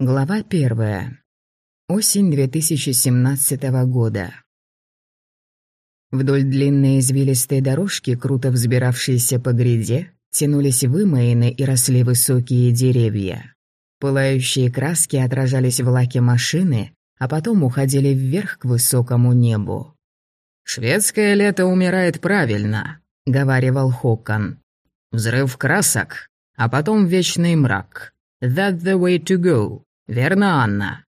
Глава первая. Осень 2017 года. Вдоль длинной извилистой дорожки, круто взбиравшейся по гряде, тянулись вымоины и росли высокие деревья. Пылающие краски отражались в лаке машины, а потом уходили вверх к высокому небу. «Шведское лето умирает правильно», — говаривал Хокон. «Взрыв красок, а потом вечный мрак. That's the way to go». «Верно, Анна?»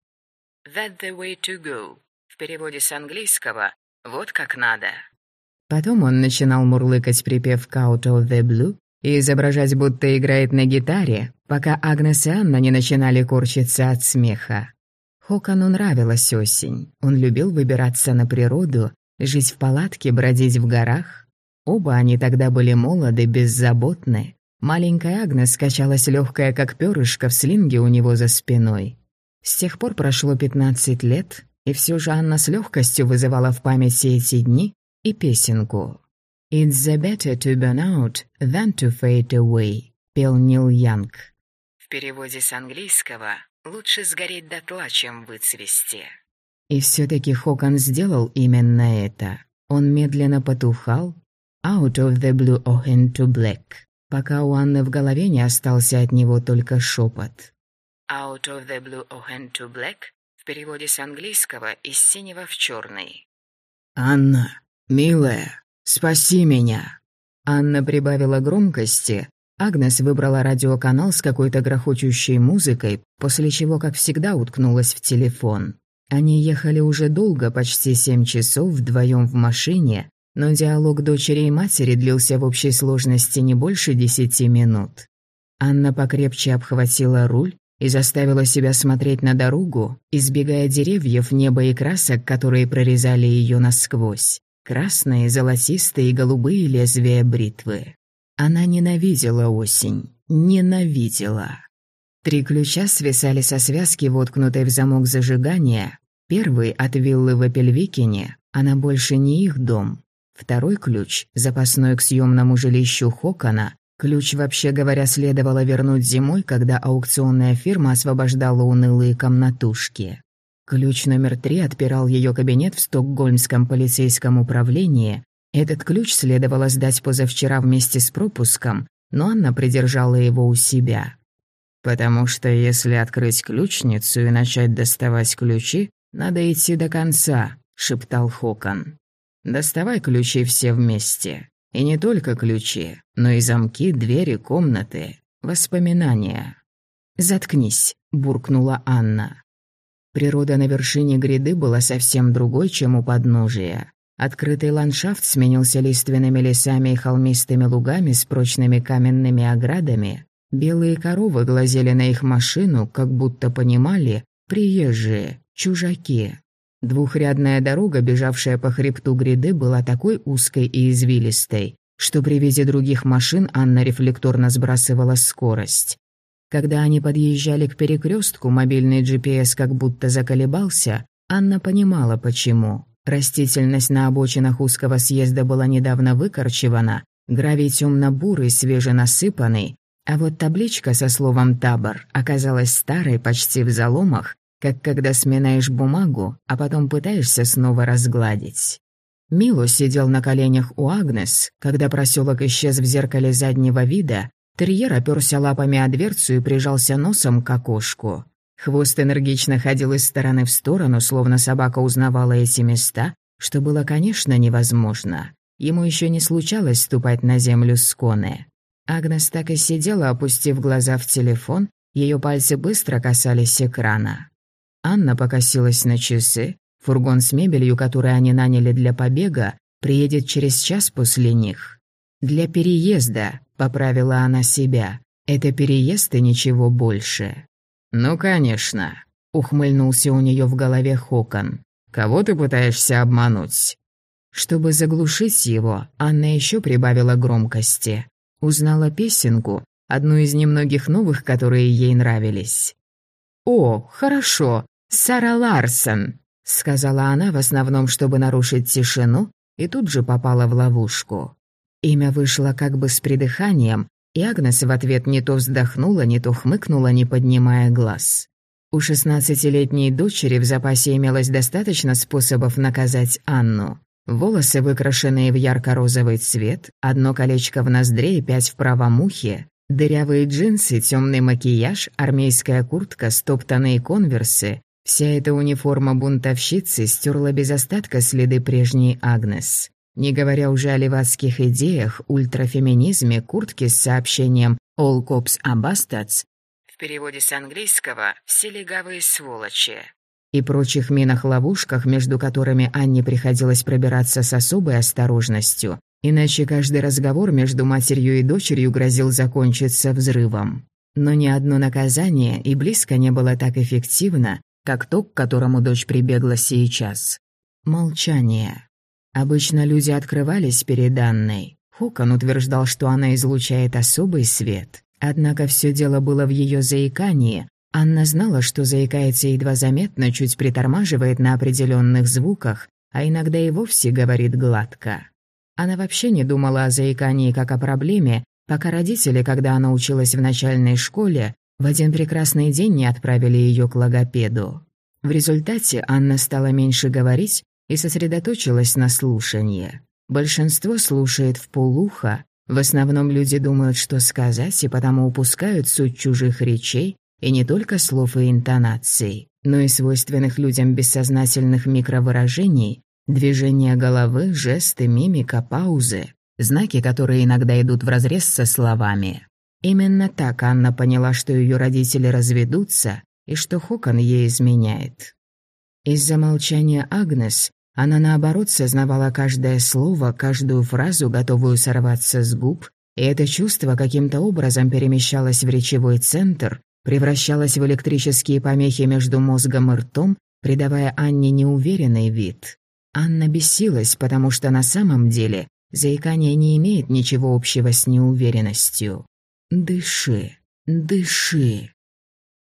«That the way to go» в переводе с английского «вот как надо». Потом он начинал мурлыкать припев «Out of the Blue» и изображать, будто играет на гитаре, пока Агнес и Анна не начинали корчиться от смеха. Хокону нравилась осень. Он любил выбираться на природу, жить в палатке, бродить в горах. Оба они тогда были молоды, беззаботны, Маленькая Агнес скачалась легкая, как перышко, в слинге у него за спиной. С тех пор прошло 15 лет, и все же Анна с легкостью вызывала в памяти эти дни и песенку. «It's better to burn out than to fade away», — пел Нил Янг. В переводе с английского «лучше сгореть дотла, чем выцвести». И все таки Хокон сделал именно это. Он медленно потухал, «out of the blue or into black», пока у Анны в голове не остался от него только шепот. Out of the blue or into black в переводе с английского из синего в черный. «Анна, милая, спаси меня!» Анна прибавила громкости. Агнес выбрала радиоканал с какой-то грохочущей музыкой, после чего, как всегда, уткнулась в телефон. Они ехали уже долго, почти семь часов, вдвоем в машине, но диалог дочери и матери длился в общей сложности не больше десяти минут. Анна покрепче обхватила руль и заставила себя смотреть на дорогу, избегая деревьев, неба и красок, которые прорезали ее насквозь. Красные, золотистые и голубые лезвия бритвы. Она ненавидела осень. Ненавидела. Три ключа свисали со связки, воткнутой в замок зажигания. Первый от виллы в Эпельвикине, она больше не их дом. Второй ключ, запасной к съемному жилищу Хокона, ключ, вообще говоря, следовало вернуть зимой, когда аукционная фирма освобождала унылые комнатушки. Ключ номер три отпирал ее кабинет в Стокгольмском полицейском управлении. Этот ключ следовало сдать позавчера вместе с пропуском, но Анна придержала его у себя. «Потому что если открыть ключницу и начать доставать ключи, надо идти до конца», — шептал Хокон. Доставай ключи все вместе. И не только ключи, но и замки, двери, комнаты, воспоминания. «Заткнись», — буркнула Анна. Природа на вершине гряды была совсем другой, чем у подножия. Открытый ландшафт сменился лиственными лесами и холмистыми лугами с прочными каменными оградами. Белые коровы глазели на их машину, как будто понимали «приезжие, чужаки». Двухрядная дорога, бежавшая по хребту гряды, была такой узкой и извилистой, что при виде других машин Анна рефлекторно сбрасывала скорость. Когда они подъезжали к перекрестку, мобильный GPS как будто заколебался, Анна понимала, почему. Растительность на обочинах узкого съезда была недавно выкорчевана, гравий темно-бурый, свеженасыпанный, а вот табличка со словом «табор» оказалась старой, почти в заломах, как когда сминаешь бумагу, а потом пытаешься снова разгладить. Мило сидел на коленях у Агнес, когда проселок исчез в зеркале заднего вида, терьер оперся лапами о дверцу и прижался носом к окошку. Хвост энергично ходил из стороны в сторону, словно собака узнавала эти места, что было, конечно, невозможно. Ему еще не случалось ступать на землю с коны. Агнес так и сидела, опустив глаза в телефон, ее пальцы быстро касались экрана. Анна покосилась на часы. Фургон с мебелью, который они наняли для побега, приедет через час после них. «Для переезда», — поправила она себя. «Это переезд и ничего больше». «Ну, конечно», — ухмыльнулся у нее в голове Хокон. «Кого ты пытаешься обмануть?» Чтобы заглушить его, Анна еще прибавила громкости. Узнала песенку, одну из немногих новых, которые ей нравились. «О, хорошо, Сара Ларсон», — сказала она в основном, чтобы нарушить тишину, и тут же попала в ловушку. Имя вышло как бы с придыханием, и Агнес в ответ не то вздохнула, не то хмыкнула, не поднимая глаз. У шестнадцатилетней дочери в запасе имелось достаточно способов наказать Анну. Волосы, выкрашенные в ярко-розовый цвет, одно колечко в ноздре и пять в правом ухе, дырявые джинсы, темный макияж, армейская куртка, стоптанные конверсы. Вся эта униформа бунтовщицы стерла без остатка следы прежней Агнес. Не говоря уже о левацких идеях, ультрафеминизме, куртке с сообщением «All cops are bastards», в переводе с английского «все легавые сволочи», и прочих минах-ловушках, между которыми Анне приходилось пробираться с особой осторожностью, иначе каждый разговор между матерью и дочерью грозил закончиться взрывом. Но ни одно наказание и близко не было так эффективно, как то, к которому дочь прибегла сейчас. Молчание. Обычно люди открывались перед Анной. Хокон утверждал, что она излучает особый свет. Однако все дело было в ее заикании, Анна знала, что заикается едва заметно, чуть притормаживает на определенных звуках, а иногда и вовсе говорит гладко. Она вообще не думала о заикании как о проблеме, пока родители, когда она училась в начальной школе, в один прекрасный день не отправили ее к логопеду. В результате Анна стала меньше говорить и сосредоточилась на слушании. Большинство слушает в полуха, в основном люди думают, что сказать, и потому упускают суть чужих речей, и не только слов и интонаций, но и свойственных людям бессознательных микровыражений, движения головы, жесты, мимика, паузы, знаки, которые иногда идут вразрез со словами. Именно так Анна поняла, что ее родители разведутся и что Хокон ей изменяет. Из-за молчания Агнес она, наоборот, сознавала каждое слово, каждую фразу, готовую сорваться с губ, и это чувство каким-то образом перемещалось в речевой центр, превращалась в электрические помехи между мозгом и ртом, придавая Анне неуверенный вид. Анна бесилась, потому что на самом деле заикание не имеет ничего общего с неуверенностью. «Дыши, дыши».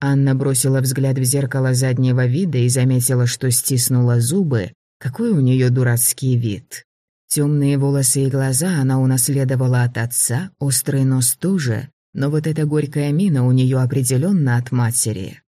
Анна бросила взгляд в зеркало заднего вида и заметила, что стиснула зубы. Какой у нее дурацкий вид. Темные волосы и глаза она унаследовала от отца, острый нос тоже, но вот эта горькая мина у нее определенно от матери.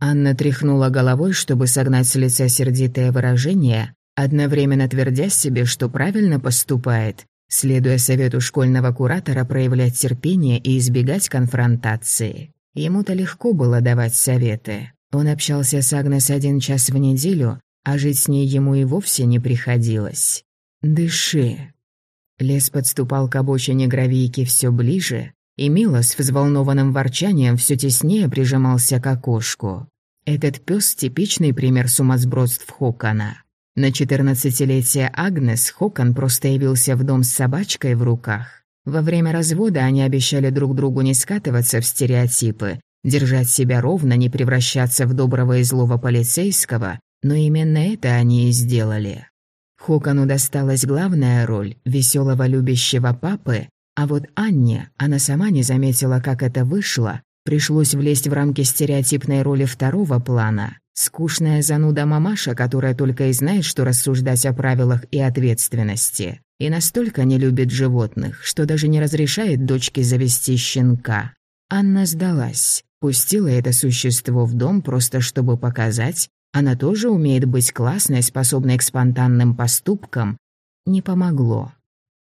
Анна тряхнула головой, чтобы согнать с лица сердитое выражение, одновременно твердя себе, что правильно поступает, следуя совету школьного куратора проявлять терпение и избегать конфронтации. Ему-то легко было давать советы. Он общался с Агнес один час в неделю, а жить с ней ему и вовсе не приходилось. «Дыши». Лес подступал к обочине гравийки все ближе, и Милос с взволнованным ворчанием все теснее прижимался к окошку. Этот пес типичный пример сумасбродств Хокона. На четырнадцатилетие Агнес Хокон просто явился в дом с собачкой в руках. Во время развода они обещали друг другу не скатываться в стереотипы, держать себя ровно, не превращаться в доброго и злого полицейского, но именно это они и сделали. Хокону досталась главная роль веселого любящего папы, а вот Анне, она сама не заметила, как это вышло, пришлось влезть в рамки стереотипной роли второго плана. Скучная зануда мамаша, которая только и знает, что рассуждать о правилах и ответственности. И настолько не любит животных, что даже не разрешает дочке завести щенка. Анна сдалась, пустила это существо в дом просто чтобы показать, она тоже умеет быть классной, способной к спонтанным поступкам. Не помогло.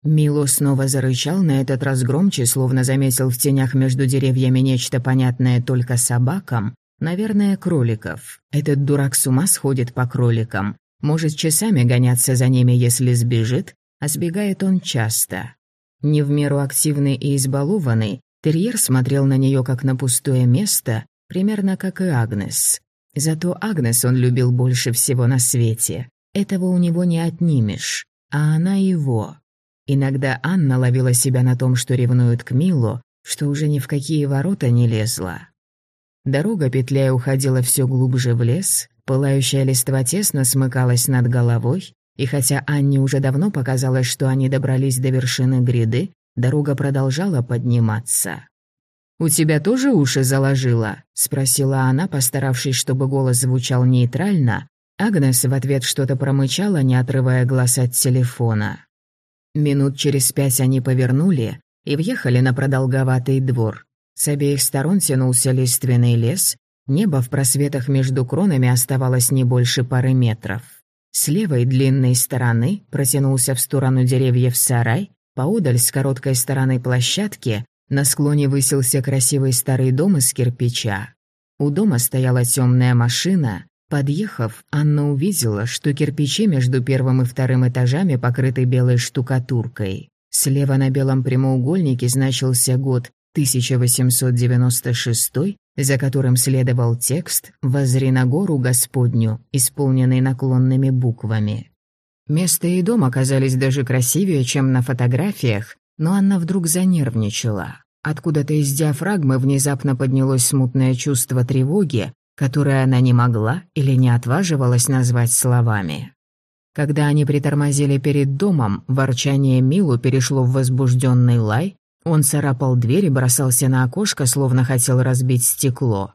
Мило снова зарычал, на этот раз громче, словно заметил в тенях между деревьями нечто понятное только собакам. Наверное, кроликов. Этот дурак с ума сходит по кроликам. Может часами гоняться за ними, если сбежит, а сбегает он часто. Не в меру активный и избалованный, терьер смотрел на нее как на пустое место, примерно как и Агнес. Зато Агнес он любил больше всего на свете. Этого у него не отнимешь, а она его. Иногда Анна ловила себя на том, что ревнует к Милу, что уже ни в какие ворота не лезла. Дорога, петляя, уходила все глубже в лес, пылающая листва тесно смыкалась над головой, и хотя Анне уже давно показалось, что они добрались до вершины гряды, дорога продолжала подниматься. «У тебя тоже уши заложило?» — спросила она, постаравшись, чтобы голос звучал нейтрально. Агнес в ответ что-то промычала, не отрывая глаз от телефона. Минут через пять они повернули и въехали на продолговатый двор. С обеих сторон тянулся лиственный лес, Небо в просветах между кронами оставалось не больше пары метров. С левой длинной стороны протянулся в сторону деревьев сарай, поодаль с короткой стороны площадки на склоне высился красивый старый дом из кирпича. У дома стояла темная машина. Подъехав, Анна увидела, что кирпичи между первым и вторым этажами покрыты белой штукатуркой. Слева на белом прямоугольнике значился год 1896, за которым следовал текст «Возри на гору Господню», исполненный наклонными буквами. Место и дом оказались даже красивее, чем на фотографиях, но Анна вдруг занервничала. Откуда-то из диафрагмы внезапно поднялось смутное чувство тревоги, которое она не могла или не отваживалась назвать словами. Когда они притормозили перед домом, ворчание Милу перешло в возбужденный лай, он царапал дверь и бросался на окошко, словно хотел разбить стекло.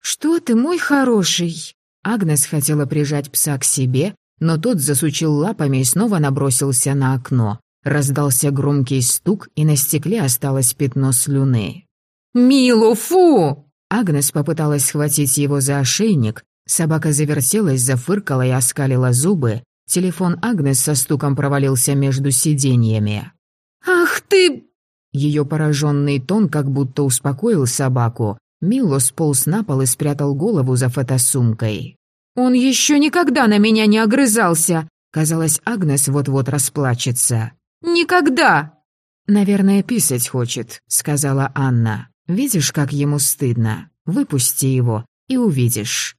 «Что ты, мой хороший?» Агнес хотела прижать пса к себе, но тот засучил лапами и снова набросился на окно. Раздался громкий стук, и на стекле осталось пятно слюны. «Мило, фу!» Агнес попыталась схватить его за ошейник. Собака завертелась, зафыркала и оскалила зубы. Телефон Агнес со стуком провалился между сиденьями. «Ах ты!» Ее пораженный тон как будто успокоил собаку. Мило сполз на пол и спрятал голову за фотосумкой. «Он еще никогда на меня не огрызался!» Казалось, Агнес вот-вот расплачется. «Никогда!» «Наверное, писать хочет», — сказала Анна. «Видишь, как ему стыдно? Выпусти его, и увидишь».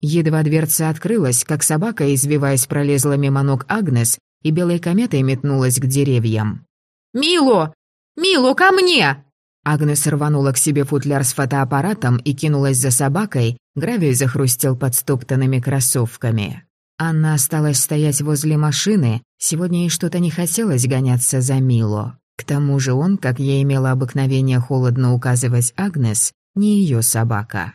Едва дверца открылась, как собака, извиваясь, пролезла мимо ног Агнес и белой кометой метнулась к деревьям. «Мило! «Милу, ко мне!» Агнес рванула к себе футляр с фотоаппаратом и кинулась за собакой, гравий захрустел под стоптанными кроссовками. Анна осталась стоять возле машины, сегодня ей что-то не хотелось гоняться за Мило. К тому же он, как я имела обыкновение холодно указывать Агнес, не ее собака.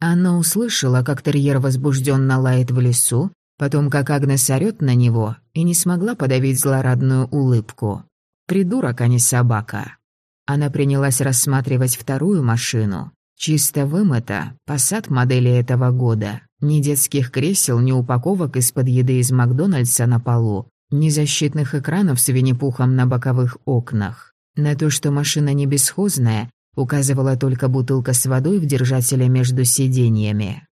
Анна услышала, как терьер возбужденно лает в лесу, потом как Агнес орёт на него, и не смогла подавить злорадную улыбку. Придурок, а не собака. Она принялась рассматривать вторую машину. Чисто вымыта, посад модели этого года. Ни детских кресел, ни упаковок из-под еды из Макдональдса на полу, ни защитных экранов с винни-пухом на боковых окнах. На то, что машина не бесхозная, указывала только бутылка с водой в держателе между сиденьями.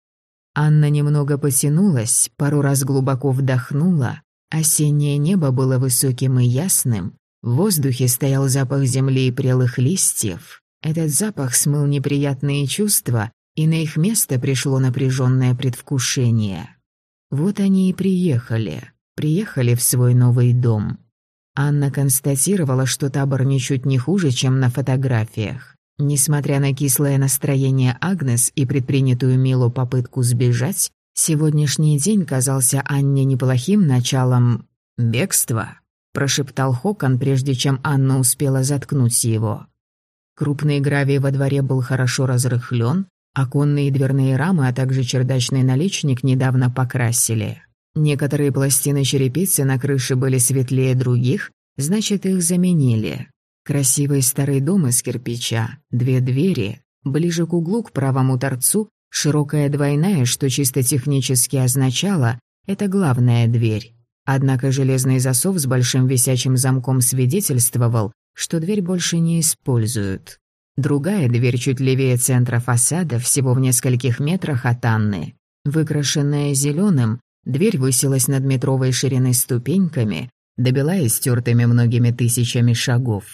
Анна немного потянулась, пару раз глубоко вдохнула. Осеннее небо было высоким и ясным, в воздухе стоял запах земли и прелых листьев. Этот запах смыл неприятные чувства, и на их место пришло напряженное предвкушение. Вот они и приехали. Приехали в свой новый дом. Анна констатировала, что табор ничуть не хуже, чем на фотографиях. Несмотря на кислое настроение Агнес и предпринятую Милу попытку сбежать, сегодняшний день казался Анне неплохим началом бегства прошептал Хокон, прежде чем Анна успела заткнуть его. Крупный гравий во дворе был хорошо разрыхлен, оконные и дверные рамы, а также чердачный наличник недавно покрасили. Некоторые пластины черепицы на крыше были светлее других, значит, их заменили. Красивый старый дом из кирпича, две двери, ближе к углу к правому торцу, широкая двойная, что чисто технически означало, это главная дверь. Однако железный засов с большим висячим замком свидетельствовал, что дверь больше не используют. Другая дверь чуть левее центра фасада, всего в нескольких метрах от Анны. Выкрашенная зеленым, дверь высилась над метровой ширины ступеньками, добила истертыми многими тысячами шагов.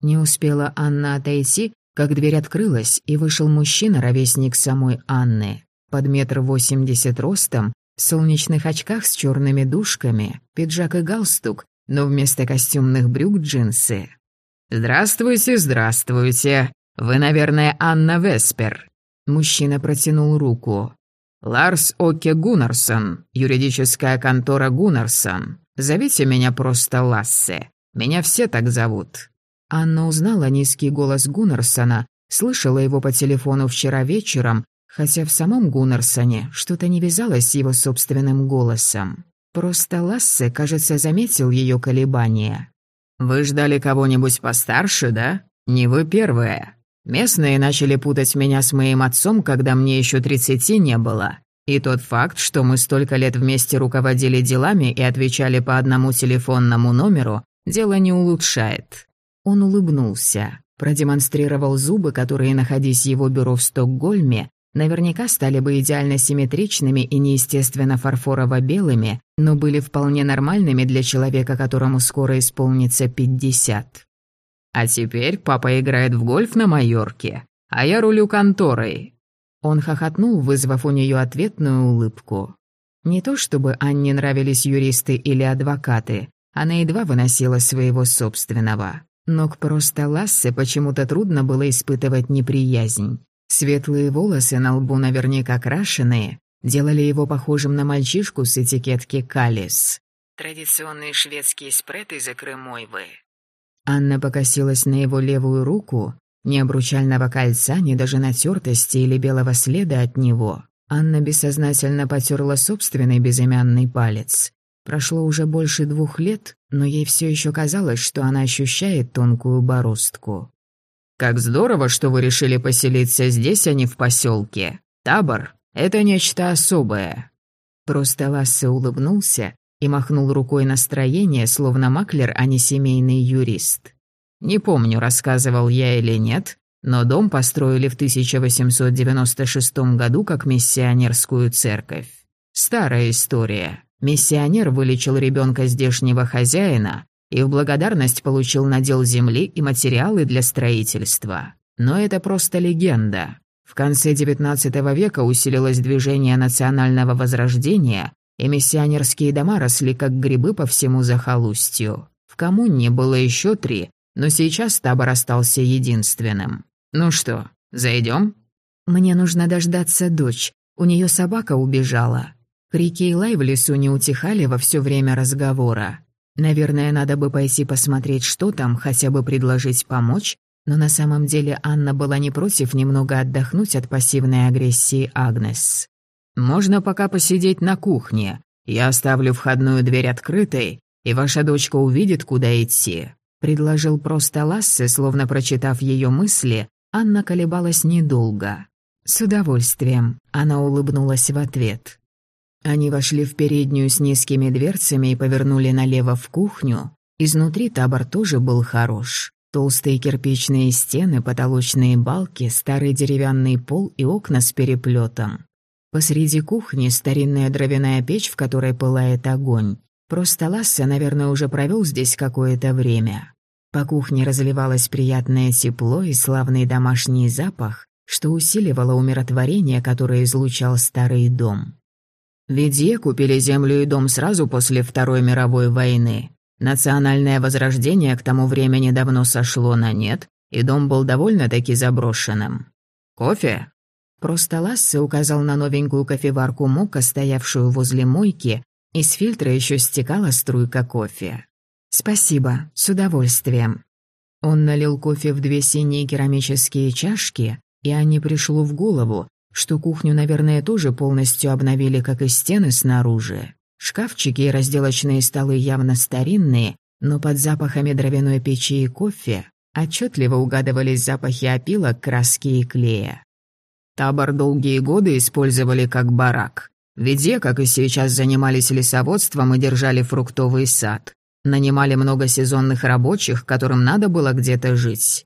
Не успела Анна отойти, как дверь открылась, и вышел мужчина, ровесник самой Анны. Под метр восемьдесят ростом, в солнечных очках с черными дужками, пиджак и галстук, но вместо костюмных брюк джинсы. «Здравствуйте, здравствуйте. Вы, наверное, Анна Веспер». Мужчина протянул руку. «Ларс Оке Гуннарсон, юридическая контора Гуннарсон. Зовите меня просто Лассе. Меня все так зовут». Анна узнала низкий голос Гуннарсона, слышала его по телефону вчера вечером хотя в самом Гуннерсоне что-то не вязалось с его собственным голосом. Просто Лассе, кажется, заметил ее колебания. «Вы ждали кого-нибудь постарше, да? Не вы первая». Местные начали путать меня с моим отцом, когда мне еще тридцати не было. И тот факт, что мы столько лет вместе руководили делами и отвечали по одному телефонному номеру, дело не улучшает». Он улыбнулся, продемонстрировал зубы, которые, находясь в его бюро в Стокгольме, наверняка стали бы идеально симметричными и неестественно фарфорово-белыми, но были вполне нормальными для человека, которому скоро исполнится пятьдесят. А теперь папа играет в гольф на Майорке, а я рулю конторой». Он хохотнул, вызвав у нее ответную улыбку. Не то чтобы Анне нравились юристы или адвокаты, она едва выносила своего собственного. Но к просто Лассе почему-то трудно было испытывать неприязнь. Светлые волосы на лбу наверняка крашеные, делали его похожим на мальчишку с этикетки «Калис». Традиционный шведский спред из икры мойвы. Анна покосилась на его левую руку, ни обручального кольца, ни даже натертости или белого следа от него. Анна бессознательно потерла собственный безымянный палец. Прошло уже больше двух лет, но ей все еще казалось, что она ощущает тонкую бороздку. «Как здорово, что вы решили поселиться здесь, а не в поселке. Табор — это нечто особое». Просто Лассе улыбнулся и махнул рукой настроение, словно маклер, а не семейный юрист. Не помню, рассказывал я или нет, но дом построили в 1896 году как миссионерскую церковь. Старая история. Миссионер вылечил ребенка здешнего хозяина и в благодарность получил надел земли и материалы для строительства. Но это просто легенда. В конце XIX века усилилось движение национального возрождения, и миссионерские дома росли как грибы по всему захолустью. В коммуне было еще три, но сейчас табор остался единственным. Ну что, зайдем? Мне нужно дождаться дочь. У нее собака убежала. Крики и лай в лесу не утихали во все время разговора. Наверное, надо бы пойти посмотреть, что там, хотя бы предложить помочь, но на самом деле Анна была не против немного отдохнуть от пассивной агрессии Агнес. Можно пока посидеть на кухне. Я оставлю входную дверь открытой, и ваша дочка увидит, куда идти», — предложил просто Лассе, словно прочитав ее мысли, Анна колебалась недолго. «С удовольствием», — она улыбнулась в ответ. Они вошли в переднюю с низкими дверцами и повернули налево в кухню. Изнутри табор тоже был хорош. Толстые кирпичные стены, потолочные балки, старый деревянный пол и окна с переплетом. Посреди кухни старинная дровяная печь, в которой пылает огонь. Просто Лассе, наверное, уже провел здесь какое-то время. По кухне разливалось приятное тепло и славный домашний запах, что усиливало умиротворение, которое излучал старый дом. Ведье купили землю и дом сразу после Второй мировой войны. Национальное возрождение к тому времени давно сошло на нет, и дом был довольно-таки заброшенным. «Кофе?» Просто Лассе указал на новенькую кофеварку Мока, стоявшую возле мойки, из фильтра еще стекала струйка кофе. «Спасибо, с удовольствием». Он налил кофе в две синие керамические чашки, и Анне пришло в голову, что кухню, наверное, тоже полностью обновили, как и стены снаружи. Шкафчики и разделочные столы явно старинные, но под запахами дровяной печи и кофе отчетливо угадывались запахи опилок, краски и клея. Табор долгие годы использовали как барак. Везде, как и сейчас, занимались лесоводством и держали фруктовый сад. Нанимали много сезонных рабочих, которым надо было где-то жить.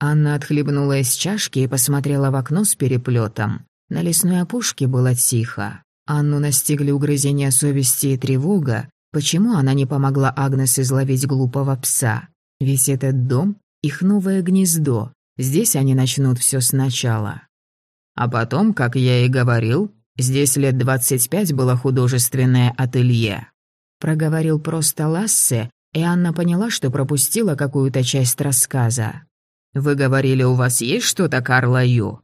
Анна отхлебнула из чашки и посмотрела в окно с переплетом. На лесной опушке было тихо. Анну настигли угрызения совести и тревога. Почему она не помогла Агнес изловить глупого пса? Ведь этот дом — их новое гнездо. Здесь они начнут все сначала. А потом, как я и говорил, здесь лет двадцать пять было художественное ателье. Проговорил просто Лассе, и Анна поняла, что пропустила какую-то часть рассказа. «Вы говорили, у вас есть что-то, Карла Ю?»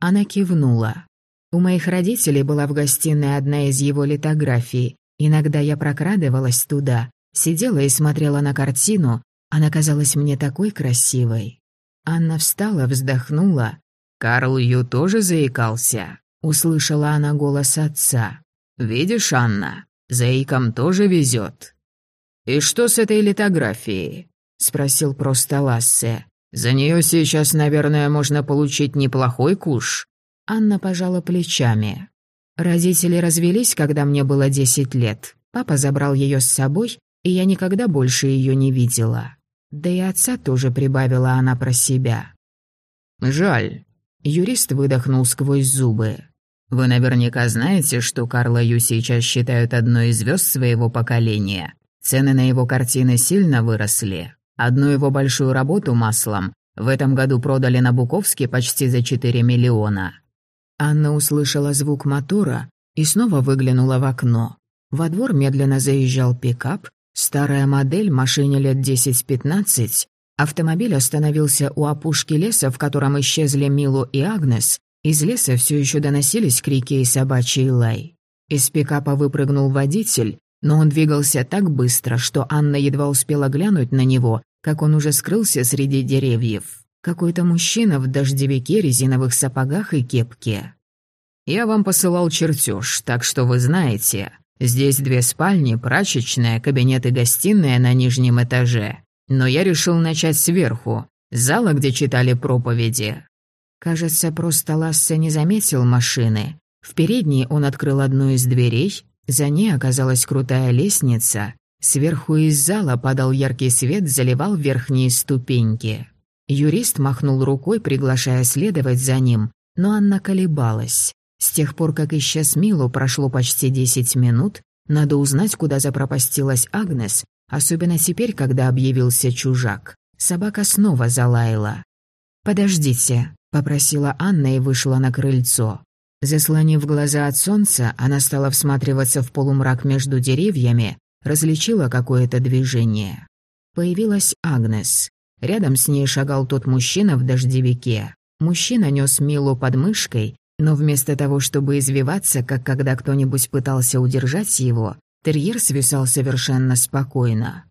Она кивнула. У моих родителей была в гостиной одна из его литографий. Иногда я прокрадывалась туда, сидела и смотрела на картину. Она казалась мне такой красивой. Анна встала, вздохнула Карл Ю тоже заикался. Услышала она голос отца. «Видишь, Анна, заикам тоже везет». «И что с этой литографией?» — спросил просто Лассе. За нее сейчас, наверное, можно получить неплохой куш». Анна пожала плечами. Родители развелись, когда мне было десять лет. Папа забрал ее с собой, и я никогда больше ее не видела. Да и отца тоже прибавила она про себя. «Жаль». Юрист выдохнул сквозь зубы. «Вы наверняка знаете, что Карла Ю сейчас считают одной из звезд своего поколения. Цены на его картины сильно выросли. Одну его большую работу маслом в этом году продали на Буковске почти за 4 миллиона. Анна услышала звук мотора и снова выглянула в окно. Во двор медленно заезжал пикап, старая модель, машине лет 10-15. Автомобиль остановился у опушки леса, в котором исчезли Милу и Агнес. Из леса все еще доносились крики и собачий лай. Из пикапа выпрыгнул водитель, но он двигался так быстро, что Анна едва успела глянуть на него, как он уже скрылся среди деревьев. Какой-то мужчина в дождевике, резиновых сапогах и кепке. «Я вам посылал чертеж, так что вы знаете. Здесь две спальни, прачечная, кабинет и гостиная на нижнем этаже. Но я решил начать сверху, зала, где читали проповеди». Кажется, просто Лассе не заметил машины. В передней он открыл одну из дверей, за ней оказалась крутая лестница. Сверху из зала падал яркий свет, заливал верхние ступеньки. Юрист махнул рукой, приглашая следовать за ним, но Анна колебалась. С тех пор, как исчез Милу, прошло почти десять минут. Надо узнать, куда запропастилась Агнес, особенно теперь, когда объявился чужак. Собака снова залаяла. «Подождите», — попросила Анна и вышла на крыльцо. Заслонив глаза от солнца, она стала всматриваться в полумрак между деревьями, различила какое-то движение. Появилась Агнес. Рядом с ней шагал тот мужчина в дождевике. Мужчина нес Милу под мышкой, но вместо того, чтобы извиваться, как когда кто-нибудь пытался удержать его, терьер свисал совершенно спокойно.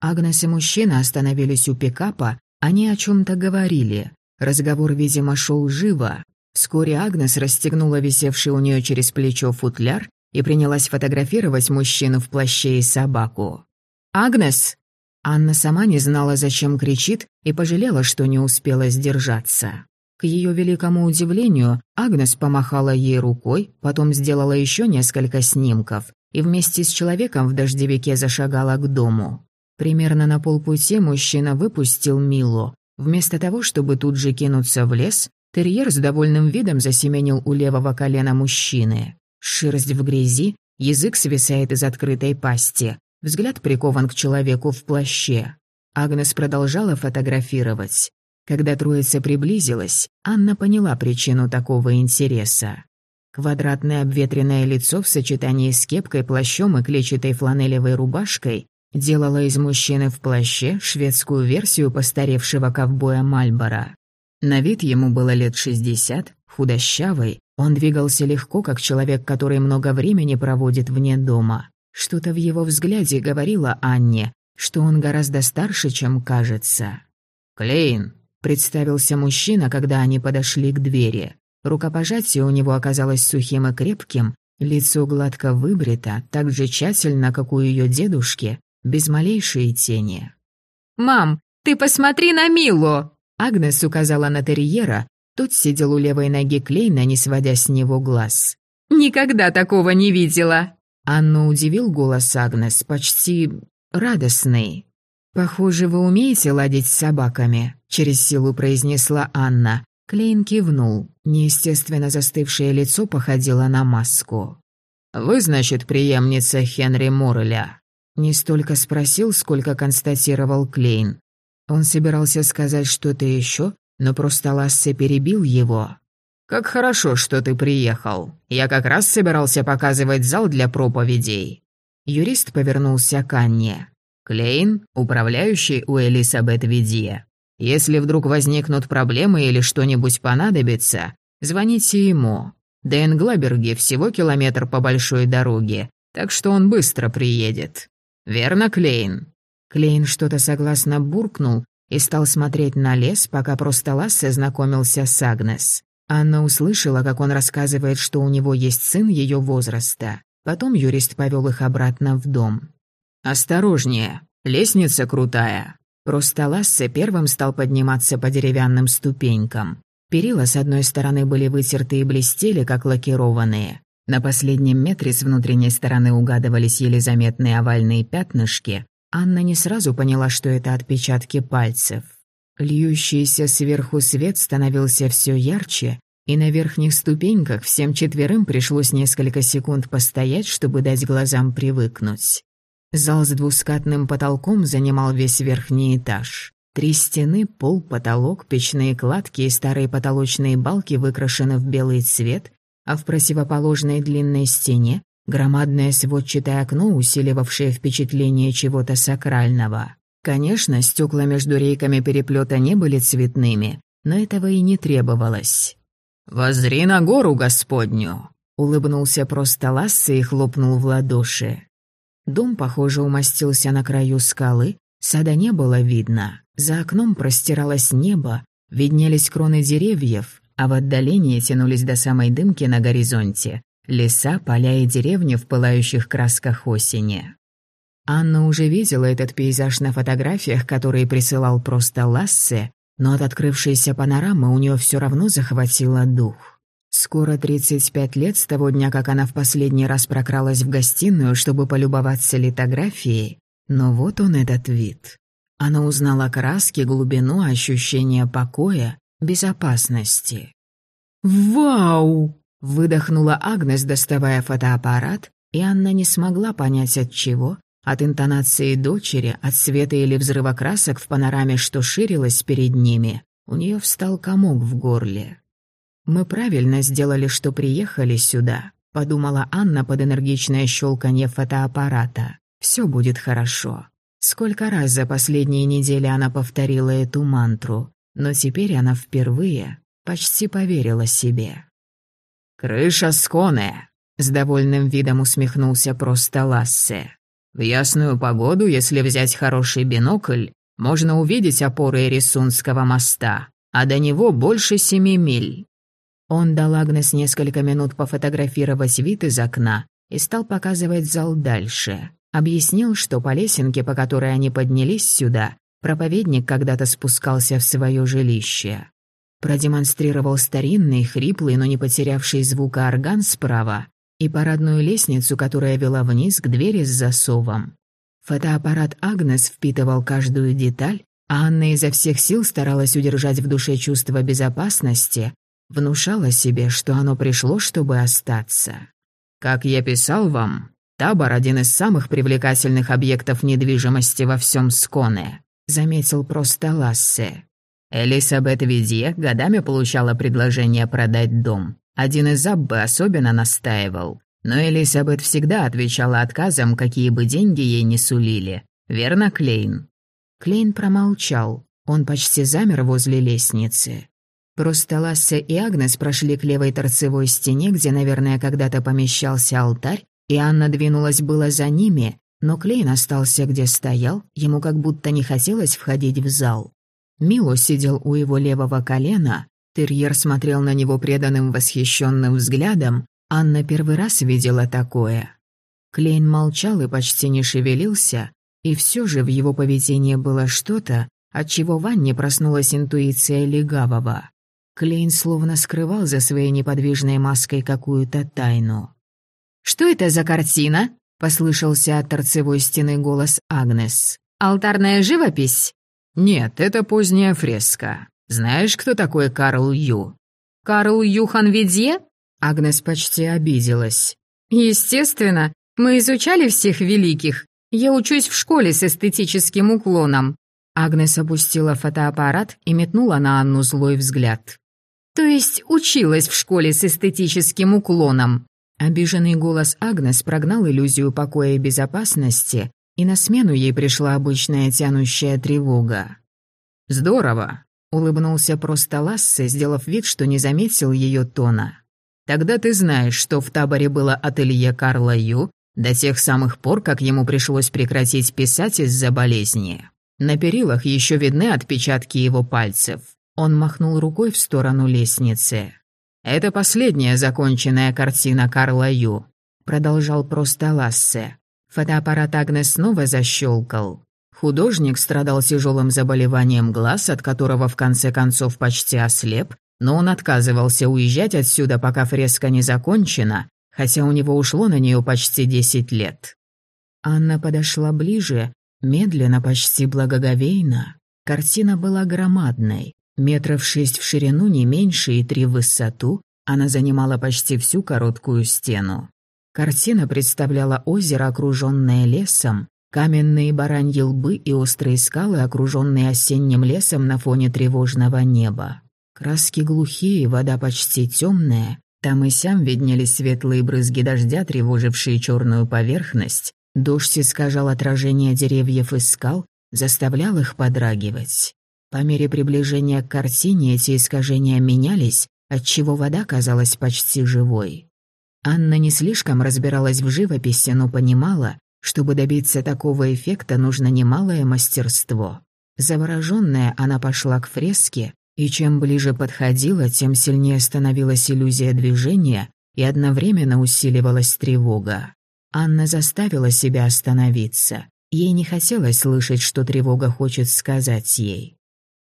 Агнес и мужчина остановились у пикапа, они о чем то говорили. Разговор, видимо, шел живо. Вскоре Агнес расстегнула висевший у нее через плечо футляр и принялась фотографировать мужчину в плаще и собаку. «Агнес!» Анна сама не знала, зачем кричит, и пожалела, что не успела сдержаться. К ее великому удивлению, Агнес помахала ей рукой, потом сделала еще несколько снимков и вместе с человеком в дождевике зашагала к дому. Примерно на полпути мужчина выпустил Милу. Вместо того, чтобы тут же кинуться в лес, терьер с довольным видом засеменил у левого колена мужчины. Шерсть в грязи, язык свисает из открытой пасти, взгляд прикован к человеку в плаще. Агнес продолжала фотографировать. Когда троица приблизилась, Анна поняла причину такого интереса. Квадратное обветренное лицо в сочетании с кепкой, плащом и клетчатой фланелевой рубашкой делало из мужчины в плаще шведскую версию постаревшего ковбоя Мальбора. На вид ему было лет шестьдесят, худощавый, он двигался легко, как человек, который много времени проводит вне дома. Что-то в его взгляде говорило Анне, что он гораздо старше, чем кажется. «Клейн», — представился мужчина, когда они подошли к двери. Рукопожатие у него оказалось сухим и крепким, лицо гладко выбрито, так же тщательно, как у ее дедушки, без малейшей тени. «Мам, ты посмотри на Милу!» Агнес указала на терьера, тот сидел у левой ноги Клейна, не сводя с него глаз. «Никогда такого не видела!» Анну удивил голос Агнес, почти радостный. «Похоже, вы умеете ладить с собаками», — через силу произнесла Анна. Клейн кивнул. Неестественно застывшее лицо походило на маску. «Вы, значит, преемница Хенри Морреля?» Не столько спросил, сколько констатировал Клейн. Он собирался сказать что-то еще, но просто Лассе перебил его. «Как хорошо, что ты приехал. Я как раз собирался показывать зал для проповедей». Юрист повернулся к Анне. «Клейн, управляющий у Элисабет Видье. Если вдруг возникнут проблемы или что-нибудь понадобится, звоните ему. До Энглаберги всего километр по большой дороге, так что он быстро приедет. Верно, Клейн?» Клейн что-то согласно буркнул, и стал смотреть на лес, пока просто Лассе знакомился с Агнес. Анна услышала, как он рассказывает, что у него есть сын ее возраста. Потом юрист повел их обратно в дом. «Осторожнее, лестница крутая. Просто Лассе первым стал подниматься по деревянным ступенькам. Перила с одной стороны были вытерты и блестели, как лакированные. На последнем метре с внутренней стороны угадывались еле заметные овальные пятнышки. Анна не сразу поняла, что это отпечатки пальцев. Льющийся сверху свет становился все ярче, и на верхних ступеньках всем четверым пришлось несколько секунд постоять, чтобы дать глазам привыкнуть. Зал с двускатным потолком занимал весь верхний этаж. Три стены, пол, потолок, печные кладки и старые потолочные балки выкрашены в белый цвет, а в противоположной длинной стене громадное сводчатое окно, усиливавшее впечатление чего-то сакрального. Конечно, стекла между рейками переплета не были цветными, но этого и не требовалось. «Возри на гору Господню!» — улыбнулся просто Лассе и хлопнул в ладоши. Дом, похоже, умостился на краю скалы, сада не было видно. За окном простиралось небо, виднелись кроны деревьев, а в отдалении тянулись до самой дымки на горизонте леса, поля и деревни в пылающих красках осени. Анна уже видела этот пейзаж на фотографиях, которые присылал просто Лассе, но от открывшейся панорамы у нее все равно захватило дух. Скоро 35 лет с того дня, как она в последний раз прокралась в гостиную, чтобы полюбоваться литографией. Но вот он этот вид. Она узнала краски, глубину, ощущение покоя, безопасности. «Вау!» — выдохнула Агнес, доставая фотоаппарат, и Анна не смогла понять от чего, от интонации дочери, от света или взрыва красок в панораме, что ширилось перед ними. У нее встал комок в горле. «Мы правильно сделали, что приехали сюда», — подумала Анна под энергичное щелканье фотоаппарата. «Все будет хорошо». Сколько раз за последние недели она повторила эту мантру, но теперь она впервые почти поверила себе. «Крыша сконе!» — с довольным видом усмехнулся просто Лассе. «В ясную погоду, если взять хороший бинокль, можно увидеть опоры Рисунского моста, а до него больше семи миль. Он дал Агнес несколько минут пофотографировать вид из окна и стал показывать зал дальше. Объяснил, что по лесенке, по которой они поднялись сюда, проповедник когда-то спускался в свое жилище. Продемонстрировал старинный, хриплый, но не потерявший звука орган справа и парадную лестницу, которая вела вниз к двери с засовом. Фотоаппарат Агнес впитывал каждую деталь, а Анна изо всех сил старалась удержать в душе чувство безопасности, Внушала себе, что оно пришло, чтобы остаться. Как я писал вам, табор — один из самых привлекательных объектов недвижимости во всем Сконе, заметил просто Лассе. Элисабет Видье годами получала предложение продать дом. Один из Аббы особенно настаивал. Но Элисабет всегда отвечала отказом, какие бы деньги ей не сулили. Верно, Клейн? Клейн промолчал. Он почти замер возле лестницы. Просто Лассе и Агнес прошли к левой торцевой стене, где, наверное, когда-то помещался алтарь, и Анна двинулась было за ними, но Клейн остался где стоял, ему как будто не хотелось входить в зал. Мило сидел у его левого колена, терьер смотрел на него преданным восхищенным взглядом, Анна первый раз видела такое. Клейн молчал и почти не шевелился, и все же в его поведении было что-то, от чего в Анне проснулась интуиция легавого. Клейн словно скрывал за своей неподвижной маской какую-то тайну. «Что это за картина?» — послышался от торцевой стены голос Агнес. «Алтарная живопись?» «Нет, это поздняя фреска. Знаешь, кто такой Карл Ю?» «Карл Юхан Ведье?» Агнес почти обиделась. «Естественно. Мы изучали всех великих. Я учусь в школе с эстетическим уклоном». Агнес опустила фотоаппарат и метнула на Анну злой взгляд. То есть училась в школе с эстетическим уклоном. Обиженный голос Агнес прогнал иллюзию покоя и безопасности, и на смену ей пришла обычная тянущая тревога. «Здорово», — улыбнулся просто Лассе, сделав вид, что не заметил ее тона. «Тогда ты знаешь, что в таборе было ателье Карла Ю до тех самых пор, как ему пришлось прекратить писать из-за болезни. На перилах еще видны отпечатки его пальцев. Он махнул рукой в сторону лестницы. «Это последняя законченная картина Карла Ю», — продолжал просто Лассе. Фотоаппарат Агнес снова защелкал. Художник страдал тяжелым заболеванием глаз, от которого в конце концов почти ослеп, но он отказывался уезжать отсюда, пока фреска не закончена, хотя у него ушло на нее почти десять лет. Анна подошла ближе, медленно, почти благоговейно. Картина была громадной, метров шесть в ширину, не меньше, и три в высоту. Она занимала почти всю короткую стену. Картина представляла озеро, окруженное лесом, Каменные бараньи лбы и острые скалы, окруженные осенним лесом на фоне тревожного неба. Краски глухие, вода почти темная. Там и сям виднелись светлые брызги дождя, тревожившие черную поверхность. Дождь искажал отражение деревьев и скал, заставлял их подрагивать. По мере приближения к картине эти искажения менялись, отчего вода казалась почти живой. Анна не слишком разбиралась в живописи, но понимала, чтобы добиться такого эффекта, нужно немалое мастерство. Завороженная, она пошла к фреске, и чем ближе подходила, тем сильнее становилась иллюзия движения и одновременно усиливалась тревога. Анна заставила себя остановиться. Ей не хотелось слышать, что тревога хочет сказать ей.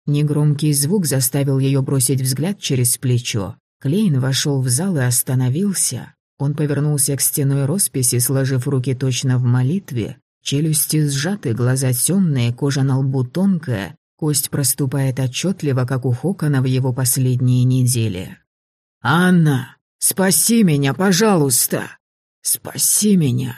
Негромкий звук заставил ее бросить взгляд через плечо. Клейн вошел в зал и остановился. Он повернулся к стеной росписи, сложив руки точно в молитве. Челюсти сжаты, глаза темные, кожа на лбу тонкая, кость проступает отчетливо, как у Хокона в его последние недели. «Анна, спаси меня, пожалуйста! Спаси меня!»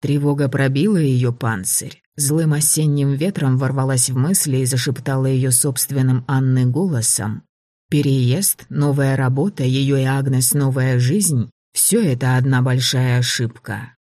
Тревога пробила ее панцирь. Злым осенним ветром ворвалась в мысли и зашептала ее собственным Анны голосом. Переезд, новая работа, ее и Агнес новая жизнь все это одна большая ошибка.